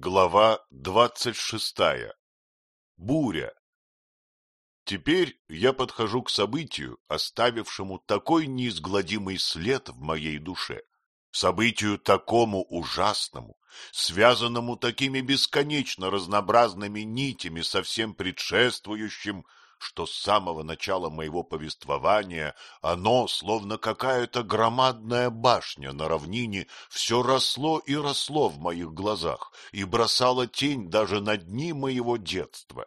Глава двадцать шестая. Буря. Теперь я подхожу к событию, оставившему такой неизгладимый след в моей душе, событию такому ужасному, связанному такими бесконечно разнообразными нитями со всем предшествующим, что с самого начала моего повествования оно, словно какая-то громадная башня на равнине, все росло и росло в моих глазах и бросало тень даже на дни моего детства.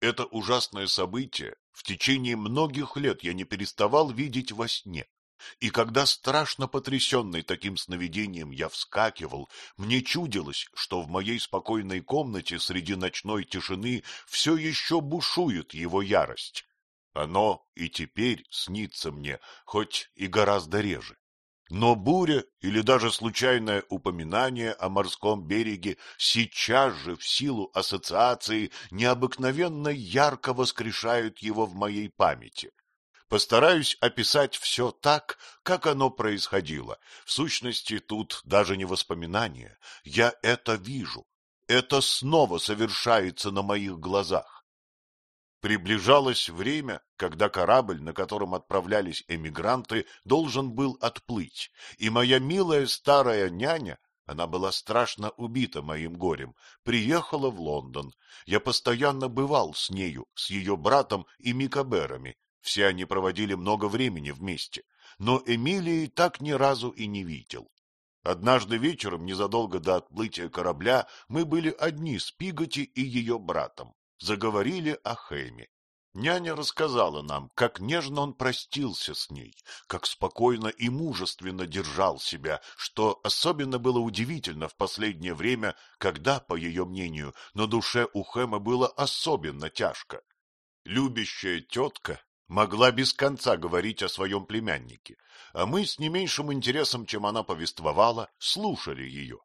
Это ужасное событие в течение многих лет я не переставал видеть во сне. И когда страшно потрясенный таким сновидением я вскакивал, мне чудилось, что в моей спокойной комнате среди ночной тишины все еще бушует его ярость. Оно и теперь снится мне, хоть и гораздо реже. Но буря или даже случайное упоминание о морском береге сейчас же в силу ассоциации необыкновенно ярко воскрешают его в моей памяти. Постараюсь описать все так, как оно происходило. В сущности, тут даже не воспоминания. Я это вижу. Это снова совершается на моих глазах. Приближалось время, когда корабль, на котором отправлялись эмигранты, должен был отплыть, и моя милая старая няня она была страшно убита моим горем. Приехала в Лондон. Я постоянно бывал с нею, с ее братом и Микаберами. Все они проводили много времени вместе, но Эмилии так ни разу и не видел. Однажды вечером, незадолго до отплытия корабля, мы были одни с Пиготи и ее братом. Заговорили о Хэме. Няня рассказала нам, как нежно он простился с ней, как спокойно и мужественно держал себя, что особенно было удивительно в последнее время, когда, по ее мнению, на душе у Хэма было особенно тяжко. Любящая тетка могла без конца говорить о своем племяннике, а мы с не меньшим интересом, чем она повествовала, слушали ее.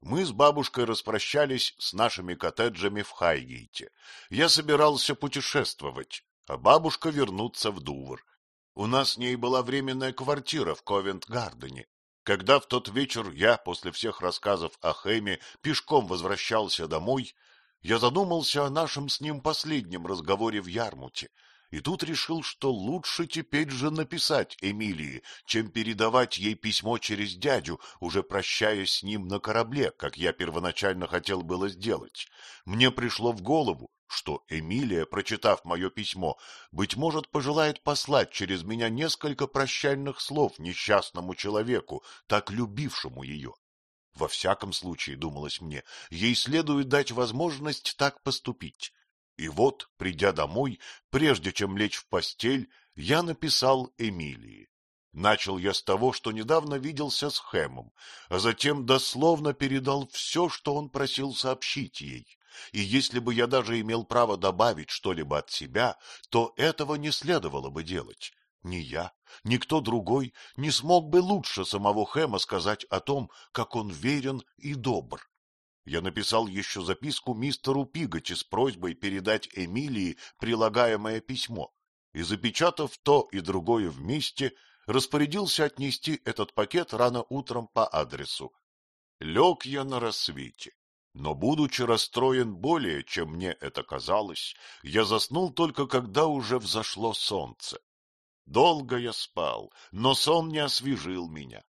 Мы с бабушкой распрощались с нашими коттеджами в Хайгейте. Я собирался путешествовать, а бабушка вернуться в Дувр. У нас с ней была временная квартира в Ковент-Гардене. Когда в тот вечер я, после всех рассказов о Хэме, пешком возвращался домой, я задумался о нашем с ним последнем разговоре в Ярмуте и тут решил, что лучше теперь же написать Эмилии, чем передавать ей письмо через дядю, уже прощаясь с ним на корабле, как я первоначально хотел было сделать. Мне пришло в голову, что Эмилия, прочитав мое письмо, быть может, пожелает послать через меня несколько прощальных слов несчастному человеку, так любившему ее. Во всяком случае, думалось мне, ей следует дать возможность так поступить. И вот, придя домой, прежде чем лечь в постель, я написал Эмилии. Начал я с того, что недавно виделся с Хэмом, а затем дословно передал все, что он просил сообщить ей. И если бы я даже имел право добавить что-либо от себя, то этого не следовало бы делать. Ни я, ни кто другой не смог бы лучше самого Хэма сказать о том, как он верен и добр. Я написал еще записку мистеру Пиготи с просьбой передать Эмилии прилагаемое письмо, и, запечатав то и другое вместе, распорядился отнести этот пакет рано утром по адресу. Лег я на рассвете, но, будучи расстроен более, чем мне это казалось, я заснул только когда уже взошло солнце. Долго я спал, но сон не освежил меня.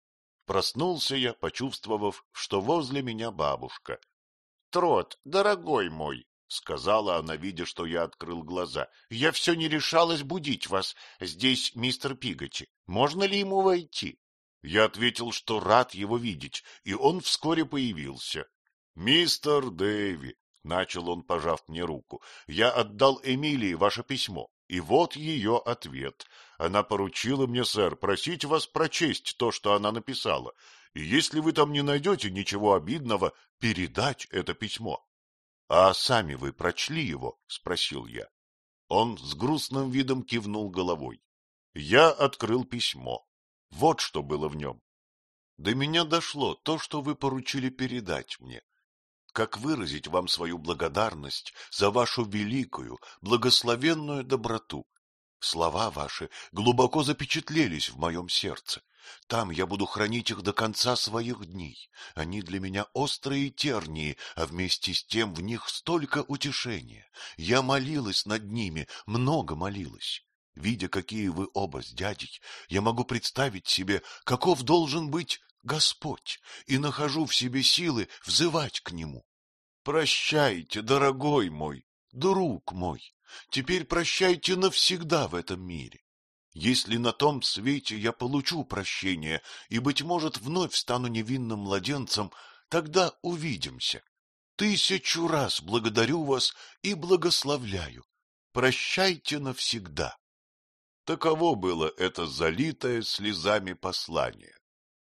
Проснулся я, почувствовав, что возле меня бабушка. — Трот, дорогой мой, — сказала она, видя, что я открыл глаза, — я все не решалась будить вас. Здесь мистер Пиготи. Можно ли ему войти? Я ответил, что рад его видеть, и он вскоре появился. — Мистер Дэви, — начал он, пожав мне руку, — я отдал Эмилии ваше письмо, и вот ее ответ. Она поручила мне, сэр, просить вас прочесть то, что она написала, и если вы там не найдете ничего обидного, передать это письмо. — А сами вы прочли его? — спросил я. Он с грустным видом кивнул головой. Я открыл письмо. Вот что было в нем. До меня дошло то, что вы поручили передать мне. Как выразить вам свою благодарность за вашу великую, благословенную доброту, Слова ваши глубоко запечатлелись в моем сердце, Там я буду хранить их до конца своих дней. Они для меня острые тернии, а вместе с тем в них столько утешения. Я молилась над ними, много молилась. Видя, какие вы оба с дядей, я могу представить себе, каков должен быть Господь, и нахожу в себе силы взывать к Нему. Прощайте, дорогой мой, друг мой, теперь прощайте навсегда в этом мире. Если на том свете я получу прощение и, быть может, вновь стану невинным младенцем, тогда увидимся. Тысячу раз благодарю вас и благословляю. Прощайте навсегда. Таково было это залитое слезами послание.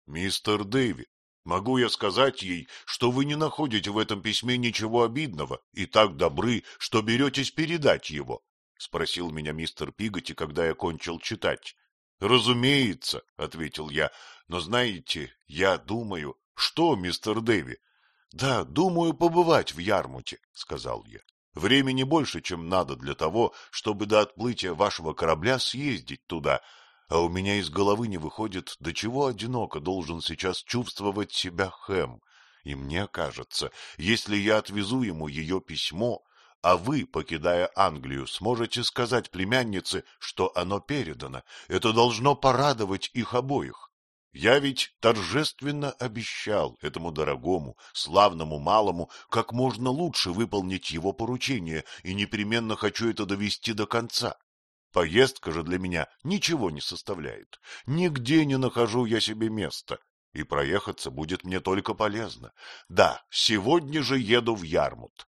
Мистер Дэвид, могу я сказать ей, что вы не находите в этом письме ничего обидного и так добры, что беретесь передать его? — спросил меня мистер Пиготи, когда я кончил читать. — Разумеется, — ответил я, — но знаете, я думаю... — Что, мистер Дэви? — Да, думаю побывать в Ярмуте, — сказал я. Времени больше, чем надо для того, чтобы до отплытия вашего корабля съездить туда, а у меня из головы не выходит, до чего одиноко должен сейчас чувствовать себя Хэм. И мне кажется, если я отвезу ему ее письмо, а вы, покидая Англию, сможете сказать племяннице, что оно передано. Это должно порадовать их обоих. Я ведь торжественно обещал этому дорогому, славному малому как можно лучше выполнить его поручение и непременно хочу это довести до конца. Поездка же для меня ничего не составляет. Нигде не нахожу я себе места, и проехаться будет мне только полезно. Да, сегодня же еду в Ярмут.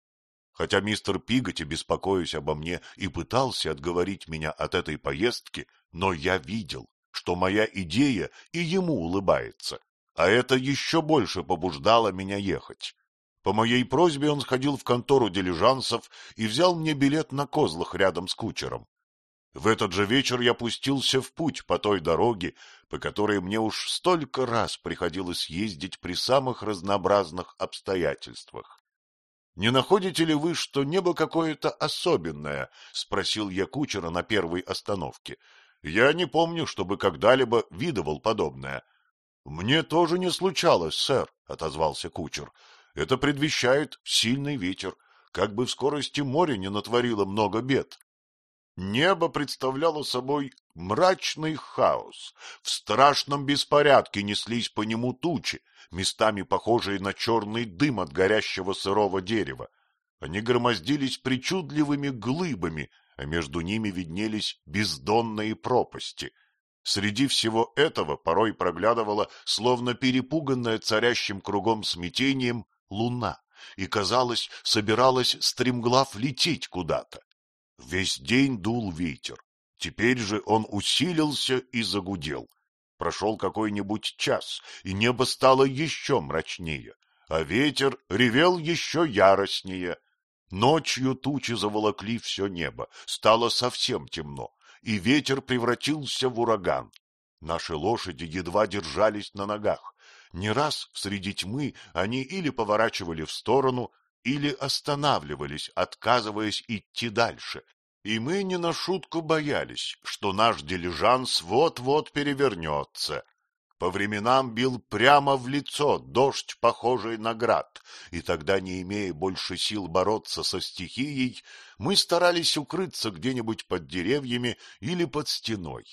Хотя мистер Пиготи, беспокоясь обо мне, и пытался отговорить меня от этой поездки, но я видел, что моя идея и ему улыбается, а это еще больше побуждало меня ехать. По моей просьбе он сходил в контору дилижансов и взял мне билет на козлах рядом с кучером. В этот же вечер я пустился в путь по той дороге, по которой мне уж столько раз приходилось ездить при самых разнообразных обстоятельствах. Не находите ли вы, что небо какое-то особенное? — спросил я кучера на первой остановке. Я не помню, чтобы когда-либо видывал подобное. — Мне тоже не случалось, сэр, — отозвался кучер. — Это предвещает сильный ветер, как бы в скорости море не натворило много бед. Небо представляло собой мрачный хаос. В страшном беспорядке неслись по нему тучи, местами похожие на черный дым от горящего сырого дерева. Они громоздились причудливыми глыбами, а между ними виднелись бездонные пропасти. Среди всего этого порой проглядывала, словно перепуганная царящим кругом смятением, луна, и, казалось, собиралась стремглав лететь куда-то. Весь день дул ветер. Теперь же он усилился и загудел. Прошел какой-нибудь час, и небо стало еще мрачнее, а ветер ревел еще яростнее. Ночью тучи заволокли все небо, стало совсем темно, и ветер превратился в ураган. Наши лошади едва держались на ногах. Не раз среди тьмы они или поворачивали в сторону, или останавливались, отказываясь идти дальше, и мы не на шутку боялись, что наш дилижанс вот-вот перевернется. По временам бил прямо в лицо дождь, похожий на град, и тогда, не имея больше сил бороться со стихией, мы старались укрыться где-нибудь под деревьями или под стеной.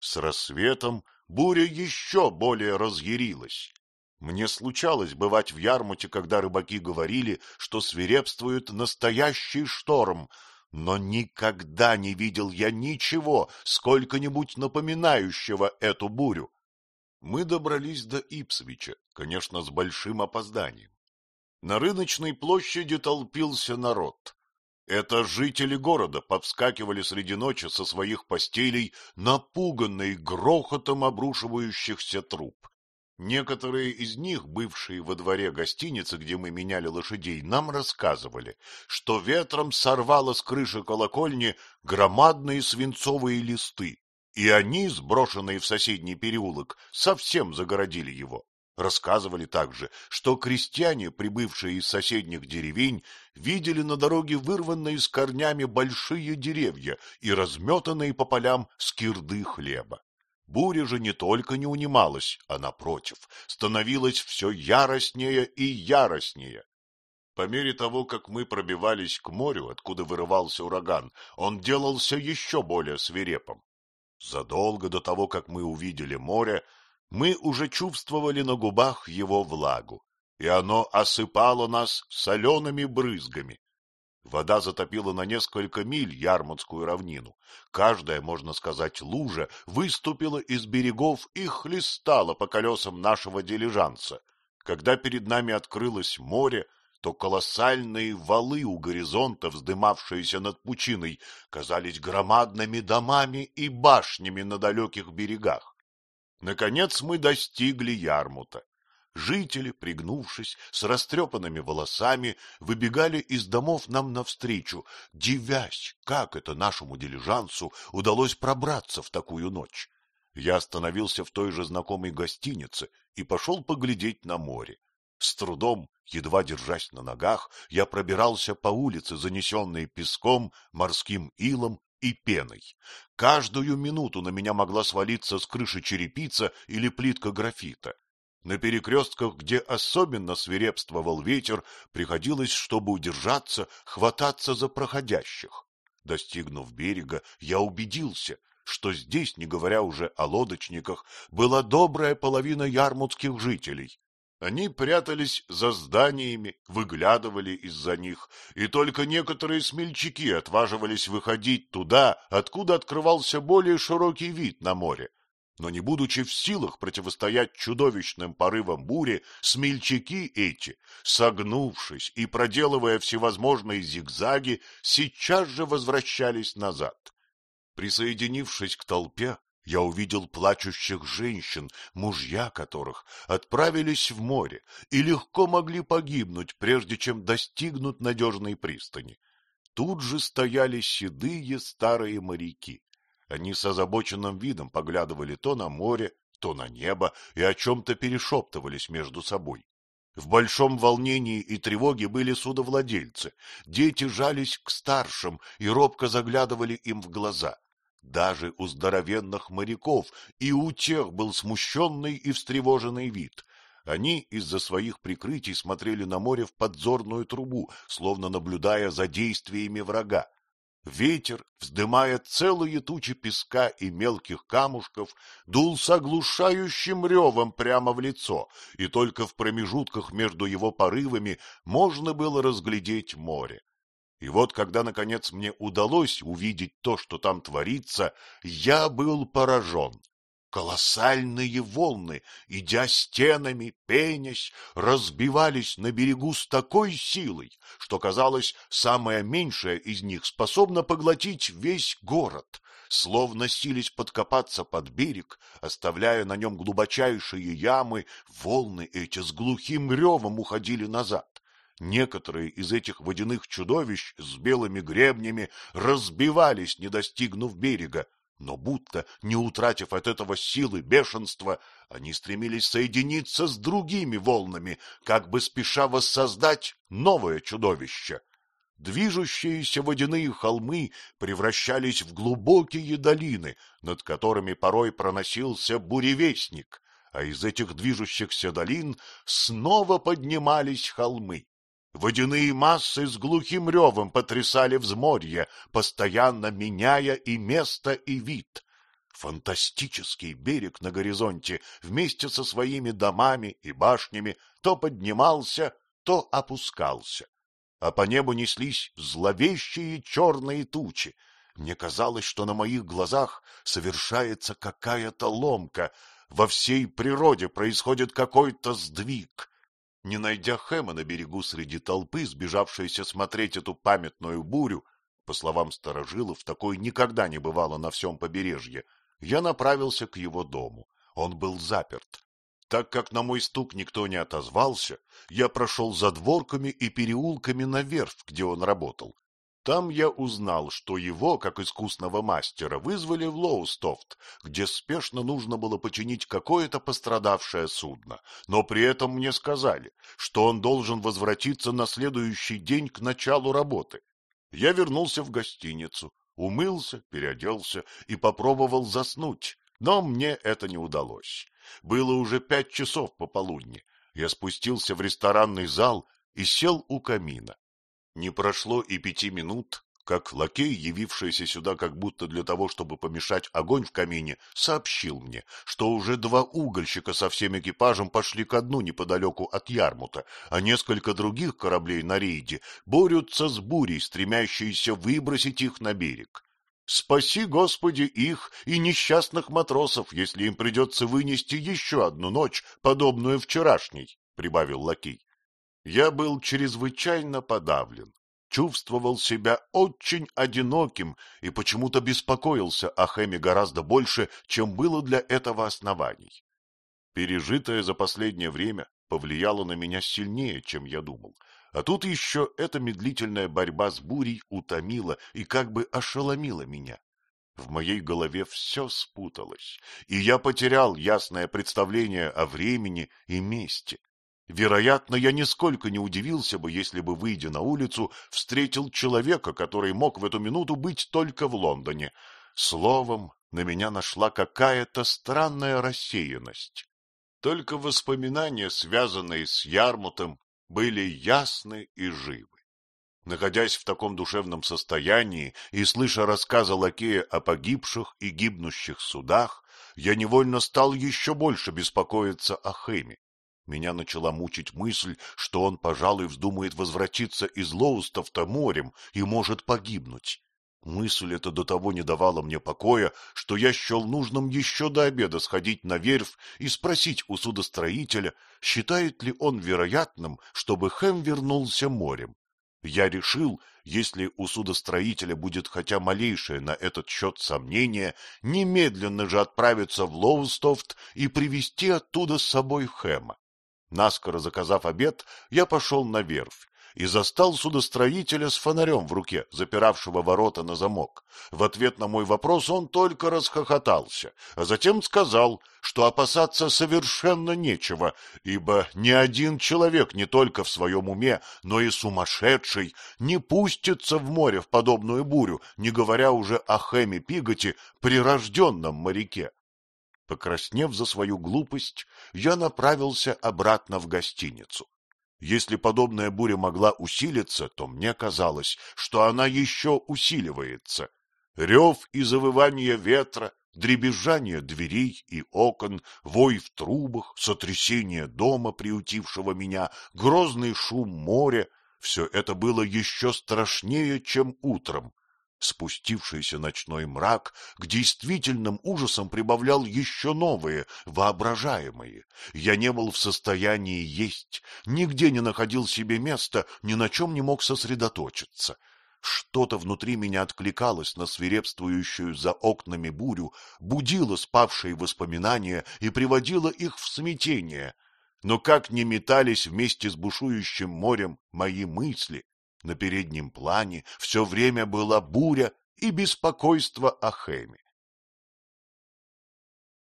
С рассветом буря еще более разъярилась. Мне случалось бывать в Ярмуте, когда рыбаки говорили, что свирепствует настоящий шторм, но никогда не видел я ничего, сколько-нибудь напоминающего эту бурю. Мы добрались до Ипсвича, конечно, с большим опозданием. На рыночной площади толпился народ. Это жители города повскакивали среди ночи со своих постелей, напуганные грохотом обрушивающихся труб. Некоторые из них, бывшие во дворе гостиницы, где мы меняли лошадей, нам рассказывали, что ветром сорвало с крыши колокольни громадные свинцовые листы, и они, сброшенные в соседний переулок, совсем загородили его. Рассказывали также, что крестьяне, прибывшие из соседних деревень, видели на дороге вырванные с корнями большие деревья и разметанные по полям скирды хлеба. Буря же не только не унималась, а, напротив, становилась все яростнее и яростнее. По мере того, как мы пробивались к морю, откуда вырывался ураган, он делался еще более свирепым. Задолго до того, как мы увидели море, мы уже чувствовали на губах его влагу, и оно осыпало нас солеными брызгами. Вода затопила на несколько миль Ярмутскую равнину. Каждая, можно сказать, лужа выступила из берегов и хлестала по колесам нашего дилижанса. Когда перед нами открылось море, то колоссальные валы у горизонта, вздымавшиеся над пучиной, казались громадными домами и башнями на далеких берегах. Наконец мы достигли Ярмута. Жители, пригнувшись, с растрепанными волосами, выбегали из домов нам навстречу, дивясь, как это нашему дилижансу удалось пробраться в такую ночь. Я остановился в той же знакомой гостинице и пошел поглядеть на море. С трудом, едва держась на ногах, я пробирался по улице, занесенной песком, морским илом и пеной. Каждую минуту на меня могла свалиться с крыши черепица или плитка графита. На перекрестках, где особенно свирепствовал ветер, приходилось, чтобы удержаться, хвататься за проходящих. Достигнув берега, я убедился, что здесь, не говоря уже о лодочниках, была добрая половина ярмутских жителей. Они прятались за зданиями, выглядывали из-за них, и только некоторые смельчаки отваживались выходить туда, откуда открывался более широкий вид на море но не будучи в силах противостоять чудовищным порывам бури, смельчаки эти, согнувшись и проделывая всевозможные зигзаги, сейчас же возвращались назад. Присоединившись к толпе, я увидел плачущих женщин, мужья которых отправились в море и легко могли погибнуть, прежде чем достигнут надежной пристани. Тут же стояли седые старые моряки. Они с озабоченным видом поглядывали то на море, то на небо и о чем-то перешептывались между собой. В большом волнении и тревоге были судовладельцы. Дети жались к старшим и робко заглядывали им в глаза. Даже у здоровенных моряков и у тех был смущенный и встревоженный вид. Они из-за своих прикрытий смотрели на море в подзорную трубу, словно наблюдая за действиями врага. Ветер, вздымая целые тучи песка и мелких камушков, дул с оглушающим ревом прямо в лицо, и только в промежутках между его порывами можно было разглядеть море. И вот, когда, наконец, мне удалось увидеть то, что там творится, я был поражен. Колоссальные волны, идя стенами, пенясь, разбивались на берегу с такой силой, что, казалось, самая меньшая из них способна поглотить весь город, словно сились подкопаться под берег, оставляя на нем глубочайшие ямы, волны эти с глухим ревом уходили назад. Некоторые из этих водяных чудовищ с белыми гребнями разбивались, не достигнув берега, но будто, не утратив от этого силы бешенства, они стремились соединиться с другими волнами, как бы спеша воссоздать новое чудовище. Движущиеся водяные холмы превращались в глубокие долины, над которыми порой проносился буревестник, а из этих движущихся долин снова поднимались холмы. Водяные массы с глухим ревом потрясали взморье, постоянно меняя и место, и вид. Фантастический берег на горизонте вместе со своими домами и башнями то поднимался, то опускался. А по небу неслись зловещие черные тучи. Мне казалось, что на моих глазах совершается какая-то ломка, во всей природе происходит какой-то сдвиг. Не найдя Хэма на берегу среди толпы, сбежавшейся смотреть эту памятную бурю, по словам старожилов, такой никогда не бывало на всем побережье, я направился к его дому. Он был заперт. Так как на мой стук никто не отозвался, я прошел за дворками и переулками наверх, где он работал, там я узнал, что его, как искусного мастера, вызвали в Лоустофт, где спешно нужно было починить какое-то пострадавшее судно, но при этом мне сказали, что он должен возвратиться на следующий день к началу работы. Я вернулся в гостиницу, умылся, переоделся и попробовал заснуть, Но мне это не удалось. Было уже пять часов пополудни. Я спустился в ресторанный зал и сел у камина. Не прошло и пяти минут, как лакей, явившийся сюда как будто для того, чтобы помешать огонь в камине, сообщил мне, что уже два угольщика со всем экипажем пошли ко дну неподалеку от Ярмута, а несколько других кораблей на рейде борются с бурей, стремящейся выбросить их на берег. Спаси, Господи, их и несчастных матросов, если им придется вынести еще одну ночь, подобную вчерашней, — прибавил лакей. Я был чрезвычайно подавлен чувствовал себя очень одиноким и почему-то беспокоился о Хэме гораздо больше, чем было для этого оснований. Пережитое за последнее время повлияло на меня сильнее, чем я думал, а тут еще эта медлительная борьба с бурей утомила и как бы ошеломила меня. В моей голове все спуталось, и я потерял ясное представление о времени и месте. Вероятно, я нисколько не удивился бы, если бы, выйдя на улицу, встретил человека, который мог в эту минуту быть только в Лондоне. Словом, на меня нашла какая-то странная рассеянность. Только воспоминания, связанные с Ярмутом, были ясны и живы. Находясь в таком душевном состоянии и слыша рассказы лакея о погибших и гибнущих судах, я невольно стал еще больше беспокоиться о Хэме. Меня начала мучить мысль, что он, пожалуй, вздумает возвратиться из Лоустофта морем и может погибнуть. Мысль эта до того не давала мне покоя, что я счел нужным еще до обеда сходить на верфь и спросить у судостроителя, считает ли он вероятным, чтобы Хэм вернулся морем. Я решил, если у судостроителя будет хотя малейшее на этот счет сомнение, немедленно же отправиться в Лоустофт и привезти оттуда с собой Хэма. Наскоро заказав обед, я пошел на верфь и застал судостроителя с фонарем в руке, запиравшего ворота на замок. В ответ на мой вопрос он только расхохотался, а затем сказал, что опасаться совершенно нечего, ибо ни один человек не только в своем уме, но и сумасшедший не пустится в море в подобную бурю, не говоря уже о Хэме Пиготе, прирожденном моряке. Покраснев за свою глупость, я направился обратно в гостиницу. Если подобная буря могла усилиться, то мне казалось, что она еще усиливается. Рев и завывание ветра, дребезжание дверей и окон, вой в трубах, сотрясение дома, приутившего меня, грозный шум моря — все это было еще страшнее, чем утром. Спустившийся ночной мрак к действительным ужасам прибавлял еще новые, воображаемые. Я не был в состоянии есть, нигде не находил себе места, ни на чем не мог сосредоточиться. Что-то внутри меня откликалось на свирепствующую за окнами бурю, будило спавшие воспоминания и приводило их в смятение. Но как ни метались вместе с бушующим морем мои мысли, на переднем плане все время была буря и беспокойство о Хэме.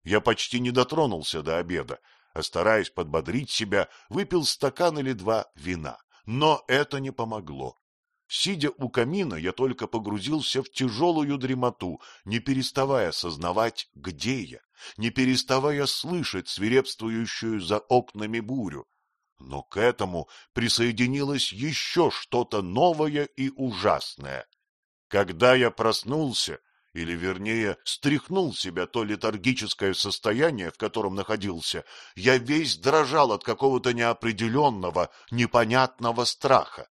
Я почти не дотронулся до обеда, а, стараясь подбодрить себя, выпил стакан или два вина. Но это не помогло. Сидя у камина, я только погрузился в тяжелую дремоту, не переставая сознавать, где я, не переставая слышать свирепствующую за окнами бурю. Но к этому присоединилось еще что-то новое и ужасное. Когда я проснулся, или, вернее, стряхнул себя то летаргическое состояние, в котором находился, я весь дрожал от какого-то неопределенного, непонятного страха.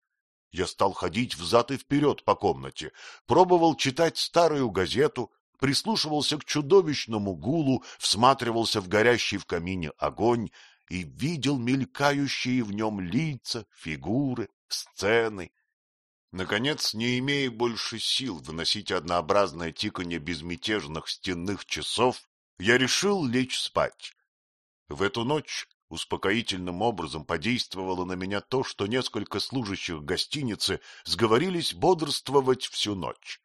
Я стал ходить взад и вперед по комнате, пробовал читать старую газету, прислушивался к чудовищному гулу, всматривался в горящий в камине огонь и видел мелькающие в нем лица, фигуры, сцены. Наконец, не имея больше сил выносить однообразное тиканье безмятежных стенных часов, я решил лечь спать. В эту ночь успокоительным образом подействовало на меня то, что несколько служащих гостиницы сговорились бодрствовать всю ночь.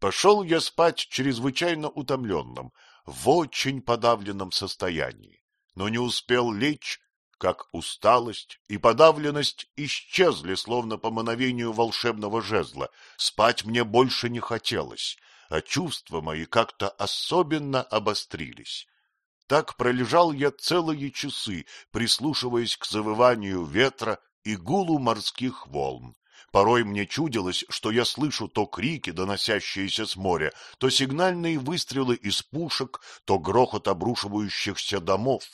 Пошел я спать чрезвычайно утомленным, в очень подавленном состоянии но не успел лечь, как усталость и подавленность исчезли, словно по мановению волшебного жезла. Спать мне больше не хотелось. а чувства мои как-то особенно обострились. Так пролежал я целые часы, прислушиваясь к завыванию ветра и гулу морских волн. Порой мне чудилось, что я слышу то крики, доносящиеся с моря, то сигнальные выстрелы из пушек, то грохот обрушивающихся домов.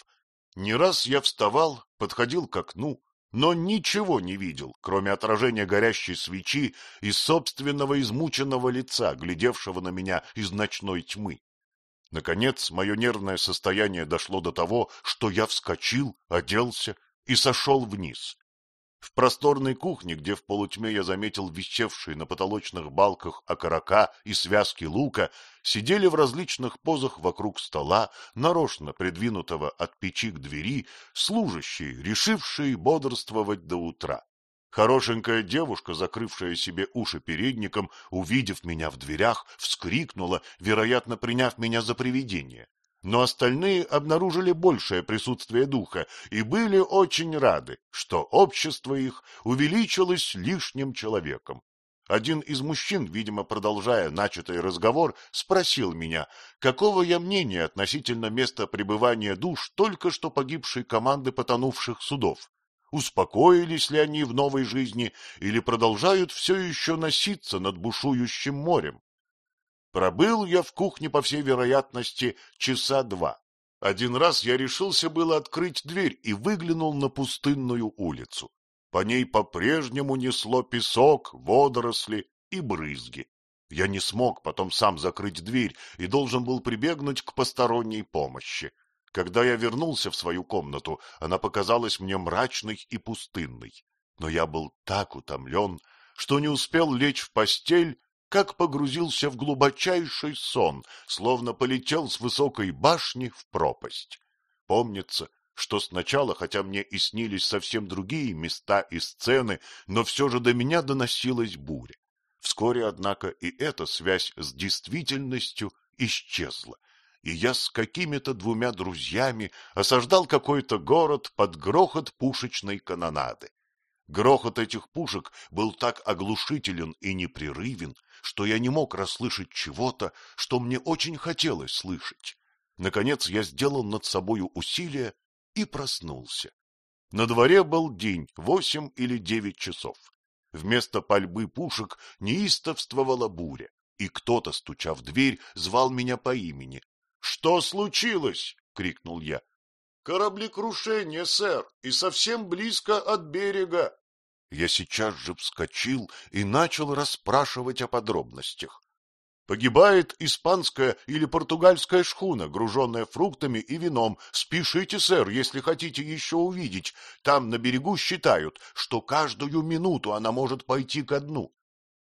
Не раз я вставал, подходил к окну, но ничего не видел, кроме отражения горящей свечи и собственного измученного лица, глядевшего на меня из ночной тьмы. Наконец, мое нервное состояние дошло до того, что я вскочил, оделся и сошел вниз. В просторной кухне, где в полутьме я заметил висевшие на потолочных балках окорока и связки лука, сидели в различных позах вокруг стола, нарочно придвинутого от печи к двери, служащие, решившие бодрствовать до утра. Хорошенькая девушка, закрывшая себе уши передником, увидев меня в дверях, вскрикнула, вероятно, приняв меня за привидение но остальные обнаружили большее присутствие духа и были очень рады, что общество их увеличилось лишним человеком. Один из мужчин, видимо, продолжая начатый разговор, спросил меня, какого я мнения относительно места пребывания душ только что погибшей команды потонувших судов. Успокоились ли они в новой жизни или продолжают все еще носиться над бушующим морем? Пробыл я в кухне, по всей вероятности, часа два. Один раз я решился было открыть дверь и выглянул на пустынную улицу. По ней по-прежнему несло песок, водоросли и брызги. Я не смог потом сам закрыть дверь и должен был прибегнуть к посторонней помощи. Когда я вернулся в свою комнату, она показалась мне мрачной и пустынной. Но я был так утомлен, что не успел лечь в постель, как погрузился в глубочайший сон, словно полетел с высокой башни в пропасть. Помнится, что сначала, хотя мне и снились совсем другие места и сцены, но все же до меня доносилась буря. Вскоре, однако, и эта связь с действительностью исчезла, и я с какими-то двумя друзьями осаждал какой-то город под грохот пушечной канонады. Грохот этих пушек был так оглушителен и непрерывен, что я не мог расслышать чего-то, что мне очень хотелось слышать. Наконец я сделал над собою усилие и проснулся. На дворе был день, восемь или девять часов. Вместо пальбы пушек неистовствовала буря, и кто-то, стуча в дверь, звал меня по имени. — Что случилось? — крикнул я. — Кораблекрушение, сэр, и совсем близко от берега. Я сейчас же вскочил и начал расспрашивать о подробностях. Погибает испанская или португальская шхуна, груженная фруктами и вином. Спешите, сэр, если хотите еще увидеть. Там на берегу считают, что каждую минуту она может пойти ко дну.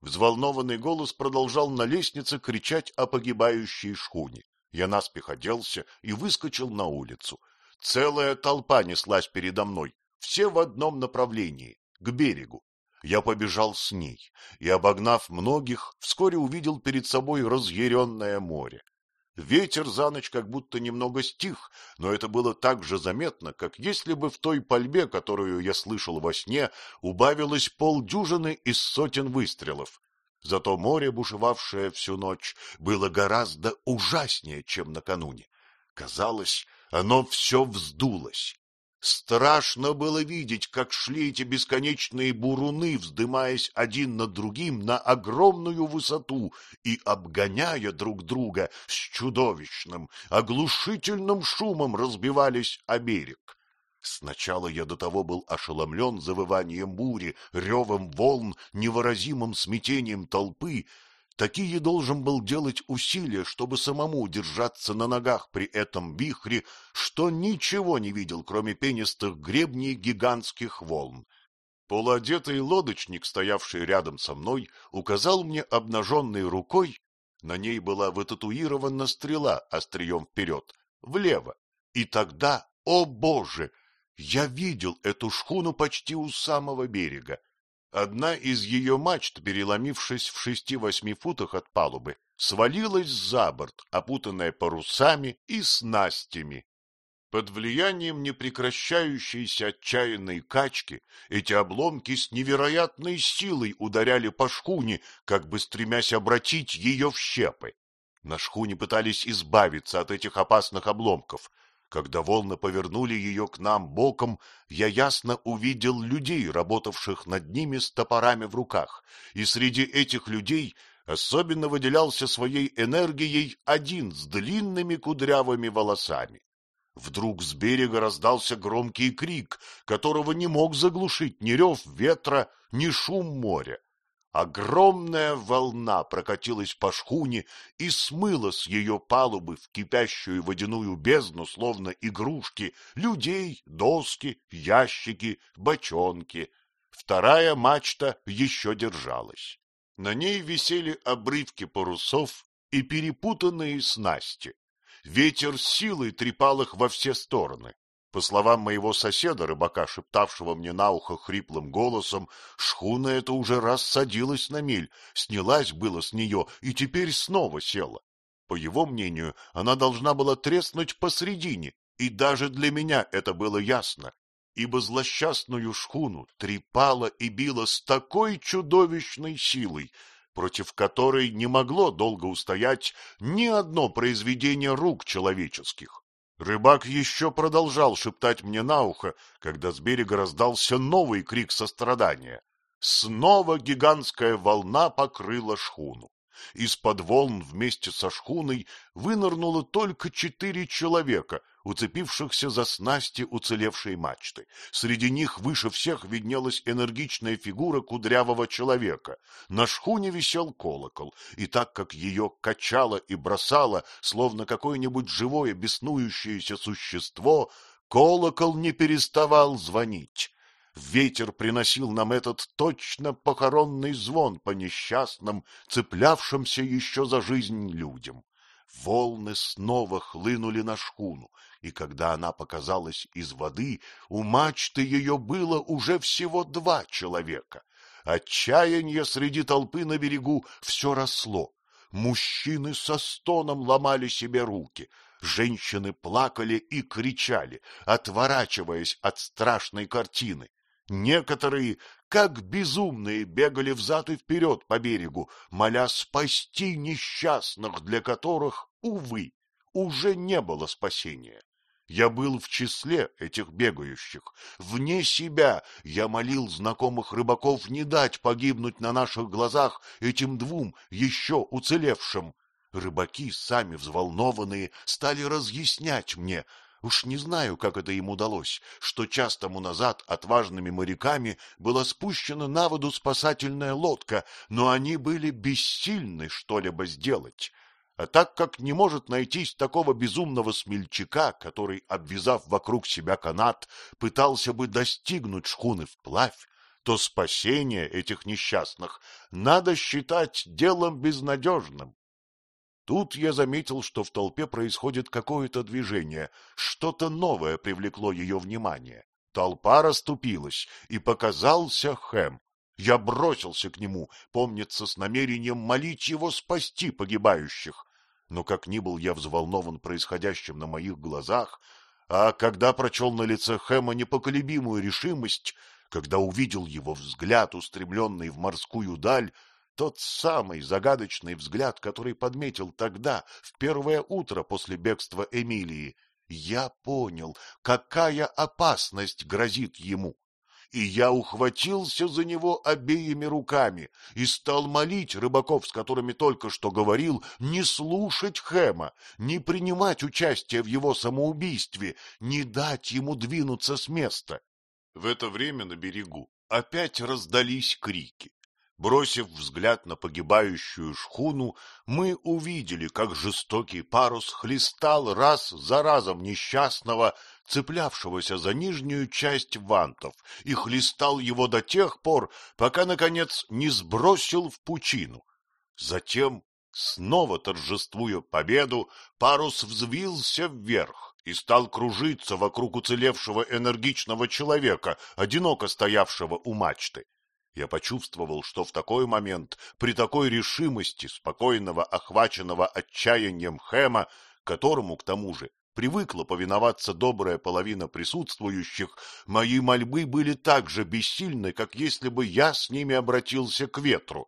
Взволнованный голос продолжал на лестнице кричать о погибающей шхуне. Я наспех оделся и выскочил на улицу. Целая толпа неслась передо мной, все в одном направлении к берегу. Я побежал с ней и, обогнав многих, вскоре увидел перед собой разъяренное море. Ветер за ночь как будто немного стих, но это было так же заметно, как если бы в той пальбе, которую я слышал во сне, убавилось полдюжины из сотен выстрелов. Зато море, бушевавшее всю ночь, было гораздо ужаснее, чем накануне. Казалось, оно все вздулось. Страшно было видеть, как шли эти бесконечные буруны, вздымаясь один над другим на огромную высоту и обгоняя друг друга с чудовищным, оглушительным шумом разбивались о берег. Сначала я до того был ошеломлен завыванием бури, ревом волн, невыразимым смятением толпы, Такие должен был делать усилия, чтобы самому удержаться на ногах при этом вихре, что ничего не видел, кроме пенистых гребней гигантских волн. Полуодетый лодочник, стоявший рядом со мной, указал мне обнаженной рукой, на ней была вытатуирована стрела острием вперед, влево. И тогда, о боже, я видел эту шхуну почти у самого берега. Одна из ее мачт, переломившись в шести-восьми футах от палубы, свалилась за борт, опутанная парусами и снастями. Под влиянием непрекращающейся отчаянной качки эти обломки с невероятной силой ударяли по шхуне, как бы стремясь обратить ее в щепы. На шхуне пытались избавиться от этих опасных обломков. Когда волны повернули ее к нам боком, я ясно увидел людей, работавших над ними с топорами в руках, и среди этих людей особенно выделялся своей энергией один с длинными кудрявыми волосами. Вдруг с берега раздался громкий крик, которого не мог заглушить ни рев ветра, ни шум моря. Огромная волна прокатилась по шхуне и смыла с ее палубы в кипящую водяную бездну, словно игрушки, людей, доски, ящики, бочонки. Вторая мачта еще держалась. На ней висели обрывки парусов и перепутанные снасти. Ветер силой трепал их во все стороны. По словам моего соседа, рыбака, шептавшего мне на ухо хриплым голосом, шхуна эта уже раз садилась на мель, снялась было с нее и теперь снова села. По его мнению, она должна была треснуть посредине, и даже для меня это было ясно, ибо злосчастную шхуну трепала и била с такой чудовищной силой, против которой не могло долго устоять ни одно произведение рук человеческих. Рыбак еще продолжал шептать мне на ухо, когда с берега раздался новый крик сострадания. Снова гигантская волна покрыла шхуну. Из-под волн вместе со шхуной вынырнуло только четыре человека, уцепившихся за снасти уцелевшей мачты. Среди них выше всех виднелась энергичная фигура кудрявого человека. На шхуне висел колокол, и так как ее качало и бросало, словно какое-нибудь живое беснующееся существо, колокол не переставал звонить. Ветер приносил нам этот точно похоронный звон по несчастным, цеплявшимся еще за жизнь людям. Волны снова хлынули на шхуну, и когда она показалась из воды, у мачты ее было уже всего два человека. Отчаяние среди толпы на берегу все росло. Мужчины со стоном ломали себе руки, женщины плакали и кричали, отворачиваясь от страшной картины. Некоторые, как безумные, бегали взад и вперед по берегу, моля спасти несчастных, для которых, увы, уже не было спасения. Я был в числе этих бегающих. Вне себя я молил знакомых рыбаков не дать погибнуть на наших глазах этим двум еще уцелевшим. Рыбаки, сами взволнованные, стали разъяснять мне, уж не знаю, как это им удалось, что час тому назад отважными моряками была спущена на воду спасательная лодка, но они были бессильны что-либо сделать. А так как не может найтись такого безумного смельчака, который, обвязав вокруг себя канат, пытался бы достигнуть шхуны вплавь, то спасение этих несчастных надо считать делом безнадежным. Тут я заметил, что в толпе происходит какое-то движение, что-то новое привлекло ее внимание. Толпа расступилась, и показался Хэм. Я бросился к нему, помнится, с намерением молить его спасти погибающих но как ни был я взволнован происходящим на моих глазах, а когда прочел на лице Хэма непоколебимую решимость, когда увидел его взгляд, устремленный в морскую даль, тот самый загадочный взгляд, который подметил тогда, в первое утро после бегства Эмилии, я понял, какая опасность грозит ему и я ухватился за него обеими руками и стал молить рыбаков, с которыми только что говорил, не слушать Хэма, не принимать участие в его самоубийстве, не дать ему двинуться с места. В это время на берегу опять раздались крики. Бросив взгляд на погибающую шхуну, мы увидели, как жестокий парус хлестал раз за разом несчастного, цеплявшегося за нижнюю часть вантов, и хлестал его до тех пор, пока, наконец, не сбросил в пучину. Затем, снова торжествуя победу, парус взвился вверх и стал кружиться вокруг уцелевшего энергичного человека, одиноко стоявшего у мачты. Я почувствовал, что в такой момент, при такой решимости, спокойного, охваченного отчаянием Хэма, которому, к тому же, привыкла повиноваться добрая половина присутствующих, мои мольбы были так же бессильны, как если бы я с ними обратился к ветру.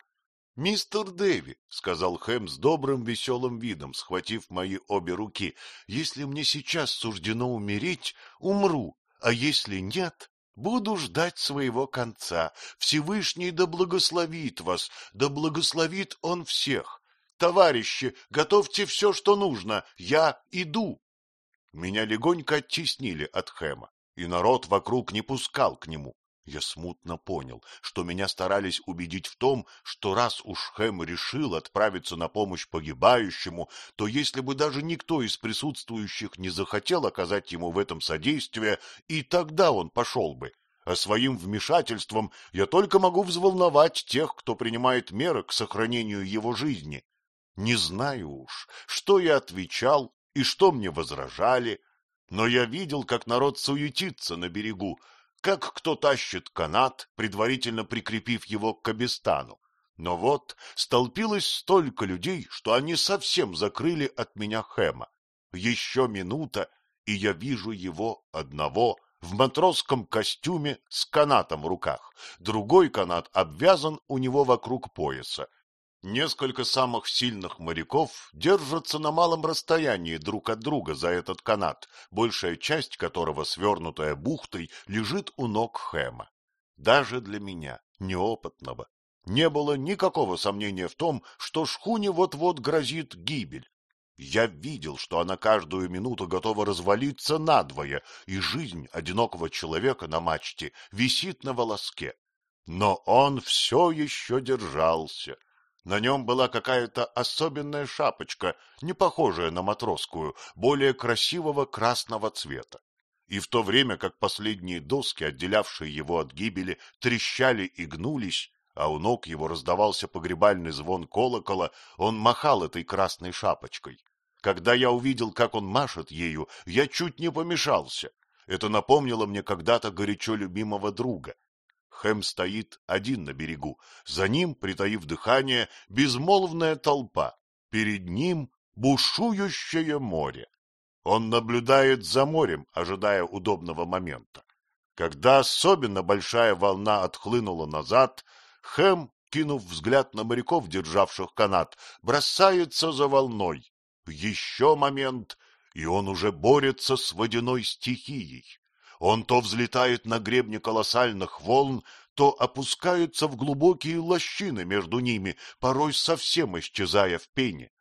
— Мистер Дэви, — сказал Хэм с добрым веселым видом, схватив мои обе руки, — если мне сейчас суждено умереть, умру, а если нет, буду ждать своего конца. Всевышний да благословит вас, да благословит он всех. Товарищи, готовьте все, что нужно, я иду. Меня легонько оттеснили от Хэма, и народ вокруг не пускал к нему. Я смутно понял, что меня старались убедить в том, что раз уж Хэм решил отправиться на помощь погибающему, то если бы даже никто из присутствующих не захотел оказать ему в этом содействие, и тогда он пошел бы. А своим вмешательством я только могу взволновать тех, кто принимает меры к сохранению его жизни. Не знаю уж, что я отвечал и что мне возражали, но я видел, как народ суетится на берегу, как кто тащит канат, предварительно прикрепив его к кабестану. Но вот столпилось столько людей, что они совсем закрыли от меня Хэма. Еще минута, и я вижу его одного в матросском костюме с канатом в руках. Другой канат обвязан у него вокруг пояса. Несколько самых сильных моряков держатся на малом расстоянии друг от друга за этот канат, большая часть которого, свернутая бухтой, лежит у ног Хэма. Даже для меня, неопытного, не было никакого сомнения в том, что шхуне вот-вот грозит гибель. Я видел, что она каждую минуту готова развалиться надвое, и жизнь одинокого человека на мачте висит на волоске. Но он все еще держался — на нем была какая-то особенная шапочка, не похожая на матросскую, более красивого красного цвета. И в то время как последние доски, отделявшие его от гибели, трещали и гнулись, а у ног его раздавался погребальный звон колокола, он махал этой красной шапочкой. Когда я увидел, как он машет ею, я чуть не помешался. Это напомнило мне когда-то горячо любимого друга. Хэм стоит один на берегу. За ним, притаив дыхание, безмолвная толпа. Перед ним бушующее море. Он наблюдает за морем, ожидая удобного момента. Когда особенно большая волна отхлынула назад, Хэм, кинув взгляд на моряков, державших канат, бросается за волной. Еще момент, и он уже борется с водяной стихией. Он то взлетает на гребне колоссальных волн, то опускается в глубокие лощины между ними, порой совсем исчезая в пене.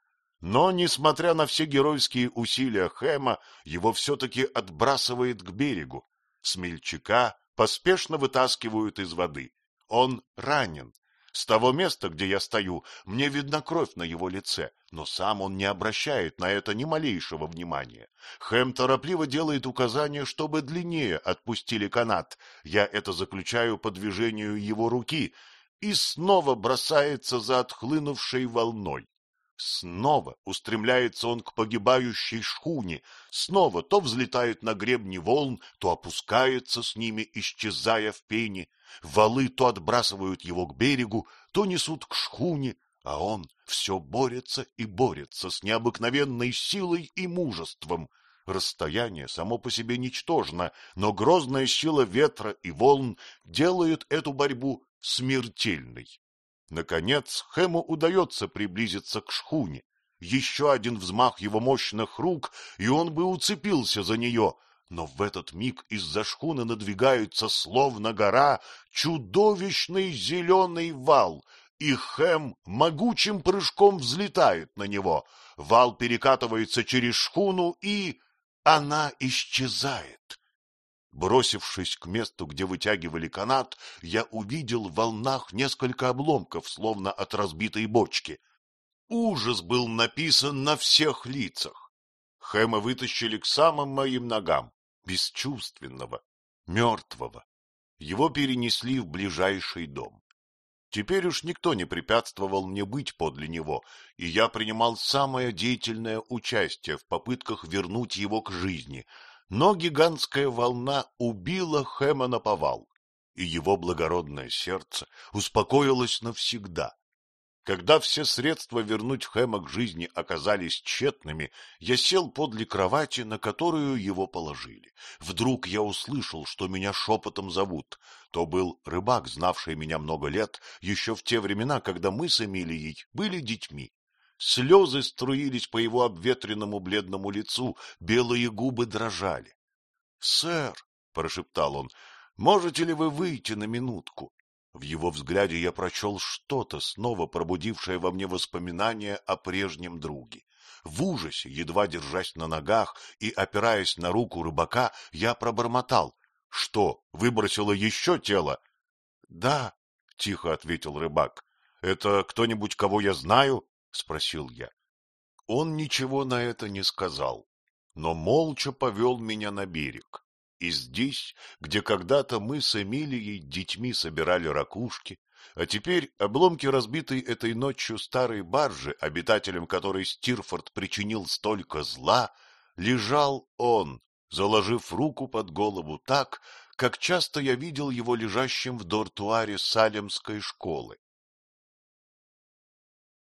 Но, несмотря на все геройские усилия Хэма, его все-таки отбрасывает к берегу. Смельчака поспешно вытаскивают из воды. Он ранен, с того места, где я стою, мне видна кровь на его лице, но сам он не обращает на это ни малейшего внимания. Хэм торопливо делает указание, чтобы длиннее отпустили канат. Я это заключаю по движению его руки и снова бросается за отхлынувшей волной. Снова устремляется он к погибающей шхуне, снова то взлетает на гребни волн, то опускается с ними, исчезая в пене. Валы то отбрасывают его к берегу, то несут к шхуне, а он все борется и борется с необыкновенной силой и мужеством. Расстояние само по себе ничтожно, но грозная сила ветра и волн делает эту борьбу смертельной. Наконец Хэму удается приблизиться к шхуне. Еще один взмах его мощных рук, и он бы уцепился за нее, но в этот миг из-за шхуны надвигается, словно гора, чудовищный зеленый вал, и Хэм могучим прыжком взлетает на него. Вал перекатывается через шхуну, и она исчезает. Бросившись к месту, где вытягивали канат, я увидел в волнах несколько обломков, словно от разбитой бочки. Ужас был написан на всех лицах. Хэма вытащили к самым моим ногам, бесчувственного, мертвого. Его перенесли в ближайший дом. Теперь уж никто не препятствовал мне быть подле него, и я принимал самое деятельное участие в попытках вернуть его к жизни — но гигантская волна убила Хэма на повал, и его благородное сердце успокоилось навсегда. Когда все средства вернуть Хэма к жизни оказались тщетными, я сел подле кровати, на которую его положили. Вдруг я услышал, что меня шепотом зовут. То был рыбак, знавший меня много лет, еще в те времена, когда мы с Эмилией были детьми. Слезы струились по его обветренному бледному лицу, белые губы дрожали. — Сэр, — прошептал он, — можете ли вы выйти на минутку? В его взгляде я прочел что-то, снова пробудившее во мне воспоминания о прежнем друге. В ужасе, едва держась на ногах и опираясь на руку рыбака, я пробормотал. — Что, выбросило еще тело? — Да, — тихо ответил рыбак. — Это кто-нибудь, кого я знаю? — спросил я. Он ничего на это не сказал, но молча повел меня на берег. И здесь, где когда-то мы с Эмилией детьми собирали ракушки, а теперь обломки разбитой этой ночью старой баржи, обитателям которой Стирфорд причинил столько зла, лежал он, заложив руку под голову так, как часто я видел его лежащим в дортуаре Салемской школы.